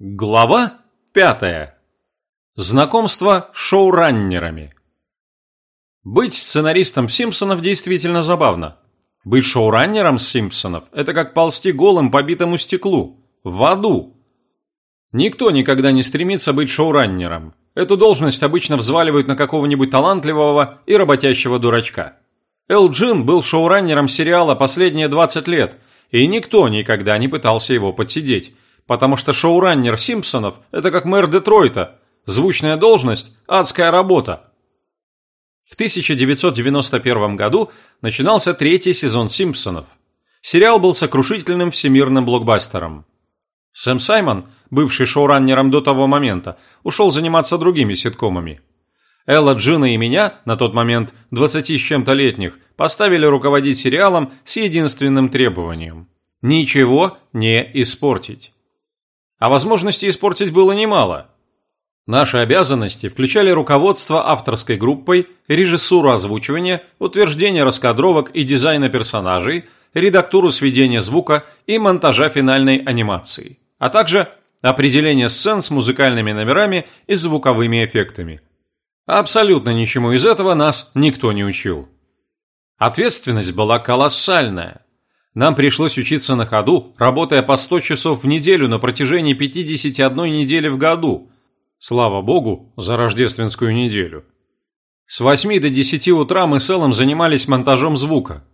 Глава пятая. Знакомство с шоураннерами. Быть сценаристом «Симпсонов» действительно забавно. Быть шоураннером «Симпсонов» – это как ползти голым по битому стеклу. В аду. Никто никогда не стремится быть шоураннером. Эту должность обычно взваливают на какого-нибудь талантливого и работящего дурачка. Эл Джин был шоураннером сериала последние 20 лет, и никто никогда не пытался его подсидеть, потому что шоураннер «Симпсонов» – это как мэр Детройта. Звучная должность – адская работа. В 1991 году начинался третий сезон «Симпсонов». Сериал был сокрушительным всемирным блокбастером. Сэм Саймон, бывший шоураннером до того момента, ушел заниматься другими ситкомами. Элла, Джина и меня, на тот момент 20 с чем-то летних, поставили руководить сериалом с единственным требованием – ничего не испортить. А возможностей испортить было немало. Наши обязанности включали руководство авторской группой, режиссуру озвучивания, утверждение раскадровок и дизайна персонажей, редактуру сведения звука и монтажа финальной анимации – а также определение сцен с музыкальными номерами и звуковыми эффектами. Абсолютно ничему из этого нас никто не учил. Ответственность была колоссальная. Нам пришлось учиться на ходу, работая по 100 часов в неделю на протяжении 51 недели в году. Слава богу, за рождественскую неделю. С 8 до 10 утра мы с Эллом занимались монтажом звука.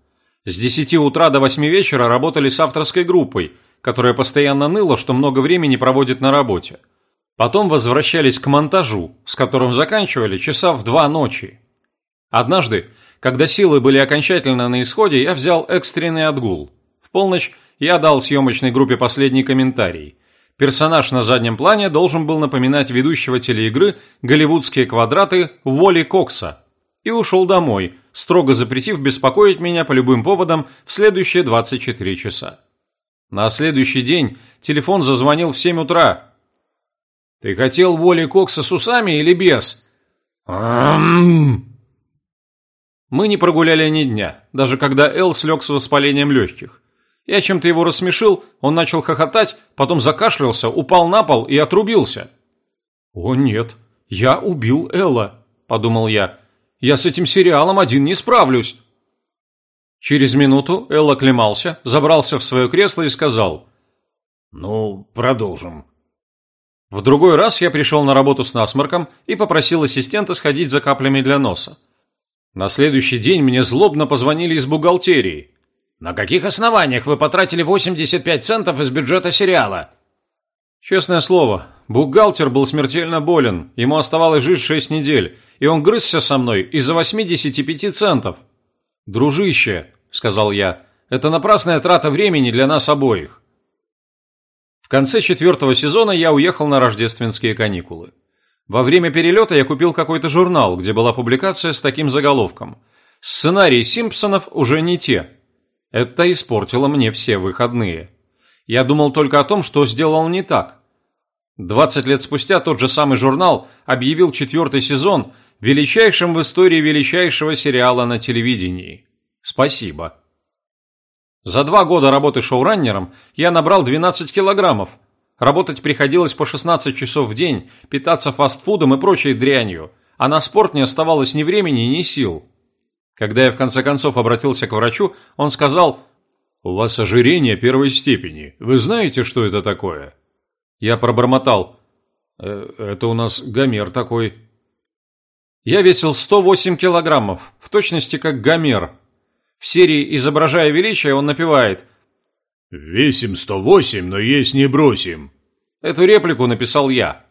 С 10 утра до 8 вечера работали с авторской группой – которая постоянно ныла, что много времени проводит на работе. Потом возвращались к монтажу, с которым заканчивали часа в два ночи. Однажды, когда силы были окончательно на исходе, я взял экстренный отгул. В полночь я дал съемочной группе последний комментарий. Персонаж на заднем плане должен был напоминать ведущего телеигры «Голливудские квадраты» Уолли Кокса. И ушел домой, строго запретив беспокоить меня по любым поводам в следующие 24 часа. На следующий день телефон зазвонил в 7 утра. «Ты хотел воли Кокса с усами или без?» Мы не прогуляли ни дня, даже когда Эл слег с воспалением легких. Я чем-то его рассмешил, он начал хохотать, потом закашлялся, упал на пол и отрубился. «О нет, я убил Элла», – подумал я. «Я с этим сериалом один не справлюсь». Через минуту Эл оклемался, забрался в свое кресло и сказал «Ну, продолжим». В другой раз я пришел на работу с насморком и попросил ассистента сходить за каплями для носа. На следующий день мне злобно позвонили из бухгалтерии. «На каких основаниях вы потратили 85 центов из бюджета сериала?» Честное слово, бухгалтер был смертельно болен, ему оставалось жить 6 недель, и он грызся со мной из-за 85 центов. «Дружище», — сказал я, — «это напрасная трата времени для нас обоих». В конце четвертого сезона я уехал на рождественские каникулы. Во время перелета я купил какой-то журнал, где была публикация с таким заголовком «Сценарии Симпсонов уже не те». Это испортило мне все выходные. Я думал только о том, что сделал не так. 20 лет спустя тот же самый журнал объявил четвертый сезон величайшим в истории величайшего сериала на телевидении. Спасибо. За два года работы шоураннером я набрал 12 килограммов. Работать приходилось по 16 часов в день, питаться фастфудом и прочей дрянью, а на спорт не оставалось ни времени, ни сил. Когда я в конце концов обратился к врачу, он сказал «У вас ожирение первой степени. Вы знаете, что это такое?» Я пробормотал «Э, «Это у нас Гомер такой». Я весил 108 килограммов, в точности как Гомер. В серии «Изображая величие» он напевает «Весим 108, но есть не бросим». Эту реплику написал я.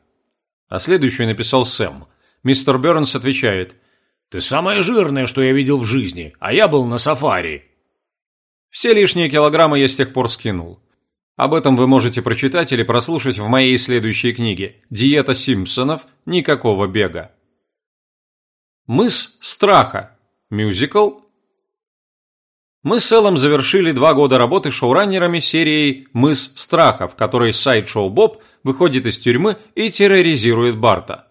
А следующую написал Сэм. Мистер Бернс отвечает «Ты самое жирное, что я видел в жизни, а я был на сафари». Все лишние килограммы я с тех пор скинул. Об этом вы можете прочитать или прослушать в моей следующей книге «Диета Симпсонов. Никакого бега». «Мыс страха» – мюзикл. Мы с Эллом завершили два года работы шоураннерами серией «Мыс страха», в которой сайд-шоу Боб выходит из тюрьмы и терроризирует Барта.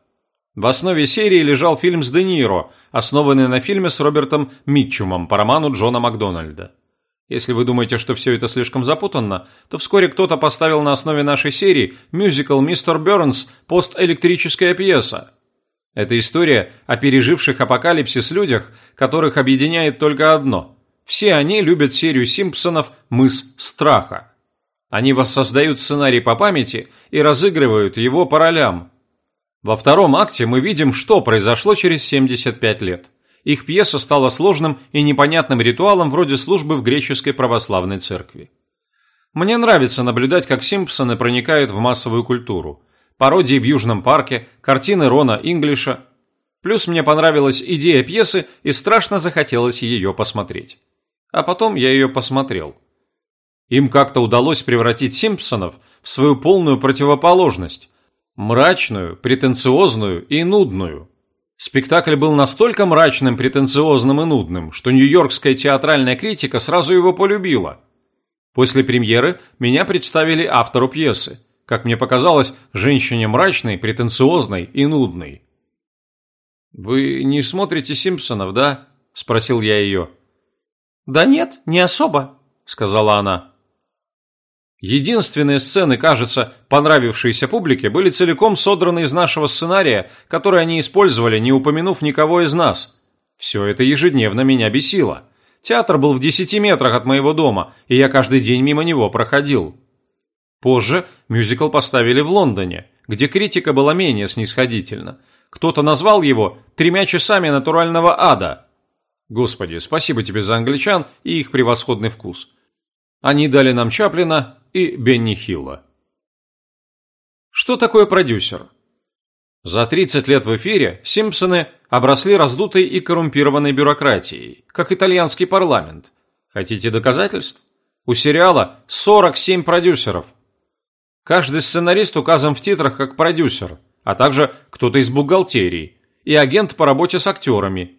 В основе серии лежал фильм с Де Ниро, основанный на фильме с Робертом Митчумом по роману Джона Макдональда. Если вы думаете, что все это слишком запутанно, то вскоре кто-то поставил на основе нашей серии мюзикл «Мистер Бернс» постэлектрическая пьеса. Это история о переживших апокалипсис людях, которых объединяет только одно. Все они любят серию Симпсонов «Мыс страха». Они воссоздают сценарий по памяти и разыгрывают его по ролям. Во втором акте мы видим, что произошло через 75 лет их пьеса стала сложным и непонятным ритуалом вроде службы в греческой православной церкви. Мне нравится наблюдать, как Симпсоны проникают в массовую культуру. Пародии в Южном парке, картины Рона Инглиша. Плюс мне понравилась идея пьесы и страшно захотелось ее посмотреть. А потом я ее посмотрел. Им как-то удалось превратить Симпсонов в свою полную противоположность. Мрачную, претенциозную и нудную. Спектакль был настолько мрачным, претенциозным и нудным, что нью-йоркская театральная критика сразу его полюбила. После премьеры меня представили автору пьесы. Как мне показалось, женщине мрачной, претенциозной и нудной. «Вы не смотрите «Симпсонов», да?» – спросил я ее. «Да нет, не особо», – сказала она. Единственные сцены, кажется, понравившиеся публике, были целиком содраны из нашего сценария, который они использовали, не упомянув никого из нас. Все это ежедневно меня бесило. Театр был в десяти метрах от моего дома, и я каждый день мимо него проходил. Позже мюзикл поставили в Лондоне, где критика была менее снисходительна. Кто-то назвал его «тремя часами натурального ада». Господи, спасибо тебе за англичан и их превосходный вкус. Они дали нам Чаплина, и Бенни Хилла. Что такое продюсер? За 30 лет в эфире Симпсоны обросли раздутой и коррумпированной бюрократией, как итальянский парламент. Хотите доказательств? У сериала 47 продюсеров. Каждый сценарист указан в титрах как продюсер, а также кто-то из бухгалтерии и агент по работе с актерами.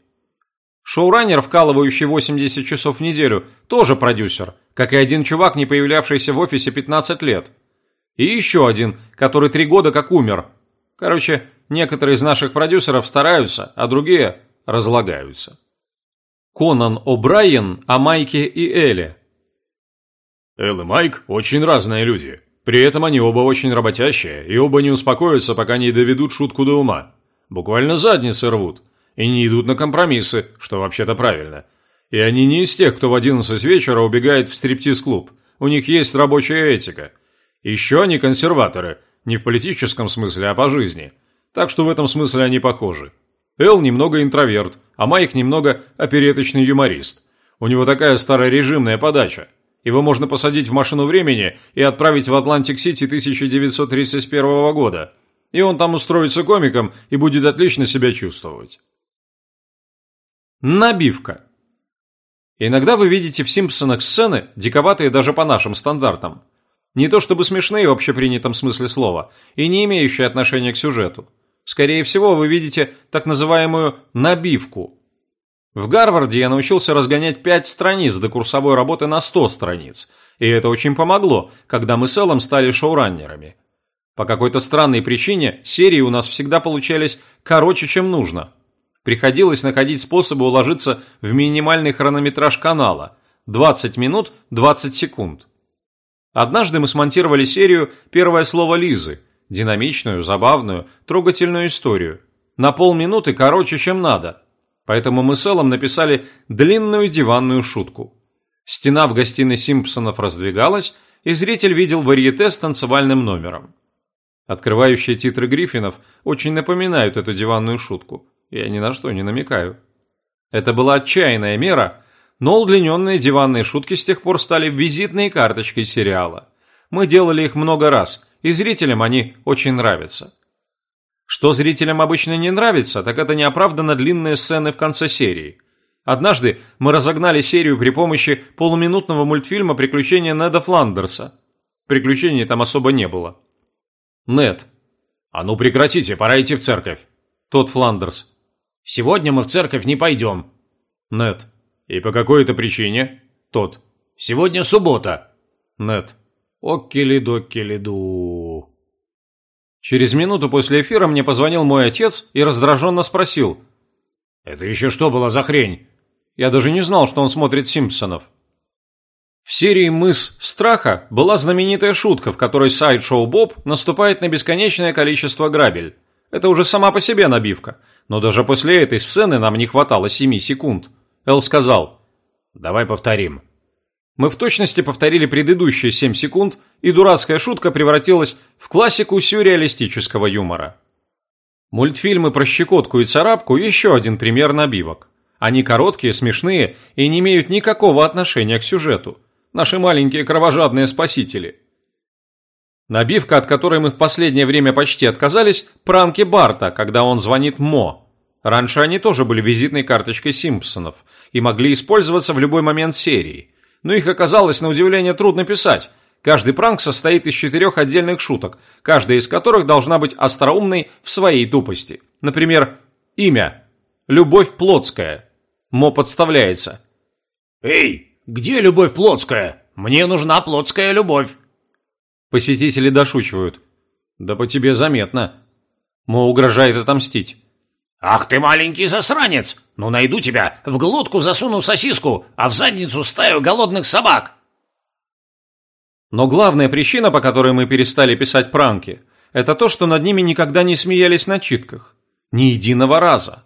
Шоураннер, вкалывающий 80 часов в неделю, тоже продюсер – как и один чувак, не появлявшийся в офисе 15 лет. И еще один, который три года как умер. Короче, некоторые из наших продюсеров стараются, а другие разлагаются. Конан О'Брайен о Майке и Эле. Эл и Майк очень разные люди. При этом они оба очень работящие, и оба не успокоятся, пока не доведут шутку до ума. Буквально задницы рвут. И не идут на компромиссы, что вообще-то правильно – и они не из тех, кто в 11 вечера убегает в стриптиз-клуб. У них есть рабочая этика. Еще они консерваторы. Не в политическом смысле, а по жизни. Так что в этом смысле они похожи. Эл немного интроверт, а Майк немного опереточный юморист. У него такая старорежимная подача. Его можно посадить в машину времени и отправить в Атлантик-Сити 1931 года. И он там устроится комиком и будет отлично себя чувствовать. Набивка. Иногда вы видите в «Симпсонах» сцены, диковатые даже по нашим стандартам. Не то чтобы смешные в общепринятом смысле слова, и не имеющие отношения к сюжету. Скорее всего, вы видите так называемую «набивку». В Гарварде я научился разгонять 5 страниц до курсовой работы на 100 страниц, и это очень помогло, когда мы с Эллом стали шоураннерами. По какой-то странной причине серии у нас всегда получались короче, чем нужно – Приходилось находить способы уложиться в минимальный хронометраж канала – 20 минут 20 секунд. Однажды мы смонтировали серию «Первое слово Лизы» – динамичную, забавную, трогательную историю. На полминуты короче, чем надо. Поэтому мы с Эллом написали длинную диванную шутку. Стена в гостиной Симпсонов раздвигалась, и зритель видел варьете с танцевальным номером. Открывающие титры Гриффинов очень напоминают эту диванную шутку – я ни на что не намекаю. Это была отчаянная мера, но удлиненные диванные шутки с тех пор стали визитной карточкой сериала. Мы делали их много раз, и зрителям они очень нравятся. Что зрителям обычно не нравится, так это неоправданно длинные сцены в конце серии. Однажды мы разогнали серию при помощи полуминутного мультфильма «Приключения Неда Фландерса». Приключений там особо не было. Нед. А ну прекратите, пора идти в церковь. Тот Фландерс. Сегодня мы в церковь не пойдем. Нет. И по какой это причине? Тот. Сегодня суббота. Нет. Оккели-доккели-ду. Через минуту после эфира мне позвонил мой отец и раздраженно спросил. «Это еще что было за хрень?» Я даже не знал, что он смотрит «Симпсонов». В серии «Мыс страха» была знаменитая шутка, в которой сайд-шоу Боб наступает на бесконечное количество грабель. Это уже сама по себе набивка, но даже после этой сцены нам не хватало 7 секунд. Эл сказал «Давай повторим». Мы в точности повторили предыдущие 7 секунд, и дурацкая шутка превратилась в классику сюрреалистического юмора. Мультфильмы про щекотку и царапку – еще один пример набивок. Они короткие, смешные и не имеют никакого отношения к сюжету – наши маленькие кровожадные спасители. Набивка, от которой мы в последнее время почти отказались, пранки Барта, когда он звонит Мо. Раньше они тоже были визитной карточкой Симпсонов и могли использоваться в любой момент серии. Но их оказалось на удивление трудно писать. Каждый пранк состоит из четырех отдельных шуток, каждая из которых должна быть остроумной в своей тупости. Например, имя. Любовь Плотская. Мо подставляется. «Эй, где любовь плотская? Мне нужна плотская любовь. Посетители дошучивают. Да по тебе заметно. Мо угрожает отомстить. Ах ты маленький засранец! Ну найду тебя, в глотку засуну сосиску, а в задницу стаю голодных собак. Но главная причина, по которой мы перестали писать пранки, это то, что над ними никогда не смеялись на читках. Ни единого раза.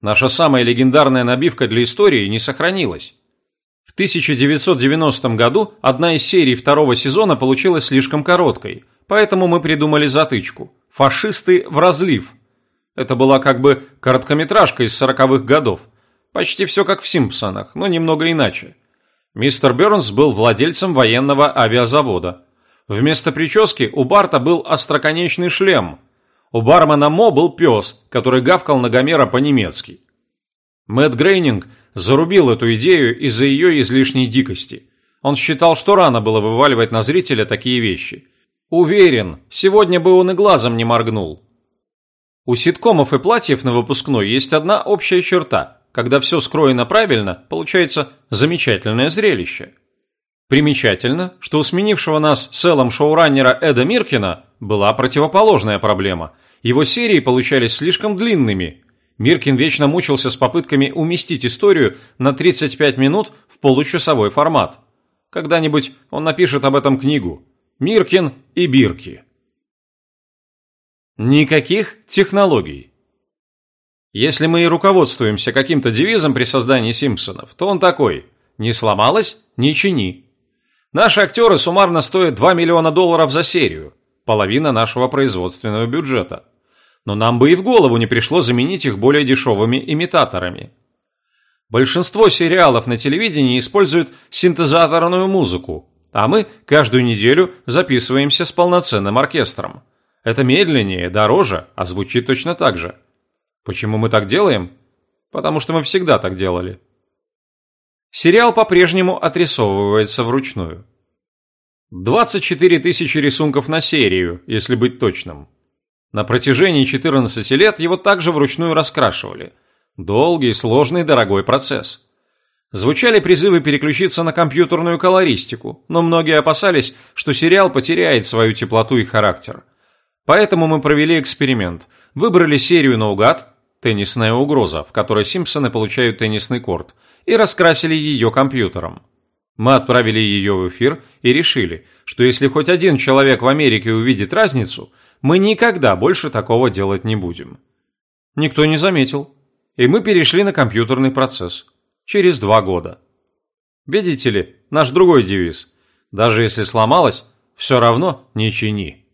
Наша самая легендарная набивка для истории не сохранилась. В 1990 году одна из серий второго сезона получилась слишком короткой, поэтому мы придумали затычку «Фашисты в разлив». Это была как бы короткометражка из сороковых годов. Почти все как в «Симпсонах», но немного иначе. Мистер Бернс был владельцем военного авиазавода. Вместо прически у Барта был остроконечный шлем. У бармена Мо был пес, который гавкал на Гомера по-немецки. Мэтт Грейнинг зарубил эту идею из-за ее излишней дикости. Он считал, что рано было вываливать на зрителя такие вещи. Уверен, сегодня бы он и глазом не моргнул. У ситкомов и платьев на выпускной есть одна общая черта. Когда все скроено правильно, получается замечательное зрелище. Примечательно, что у сменившего нас селом шоураннера Эда Миркина была противоположная проблема. Его серии получались слишком длинными, Миркин вечно мучился с попытками уместить историю на 35 минут в получасовой формат. Когда-нибудь он напишет об этом книгу. Миркин и Бирки. Никаких технологий. Если мы и руководствуемся каким-то девизом при создании «Симпсонов», то он такой «Не сломалось – не чини». Наши актеры суммарно стоят 2 миллиона долларов за серию, половина нашего производственного бюджета – но нам бы и в голову не пришло заменить их более дешевыми имитаторами. Большинство сериалов на телевидении используют синтезаторную музыку, а мы каждую неделю записываемся с полноценным оркестром. Это медленнее, дороже, а звучит точно так же. Почему мы так делаем? Потому что мы всегда так делали. Сериал по-прежнему отрисовывается вручную. 24 тысячи рисунков на серию, если быть точным. На протяжении 14 лет его также вручную раскрашивали. Долгий, сложный, дорогой процесс. Звучали призывы переключиться на компьютерную колористику, но многие опасались, что сериал потеряет свою теплоту и характер. Поэтому мы провели эксперимент. Выбрали серию наугад «Теннисная угроза», в которой Симпсоны получают теннисный корт, и раскрасили ее компьютером. Мы отправили ее в эфир и решили, что если хоть один человек в Америке увидит разницу – мы никогда больше такого делать не будем. Никто не заметил. И мы перешли на компьютерный процесс. Через два года. Видите ли, наш другой девиз. Даже если сломалось, все равно не чини.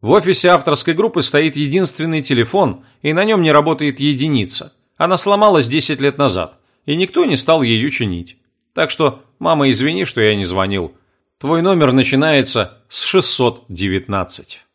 В офисе авторской группы стоит единственный телефон, и на нем не работает единица. Она сломалась 10 лет назад, и никто не стал ее чинить. Так что, мама, извини, что я не звонил. Твой номер начинается с 619.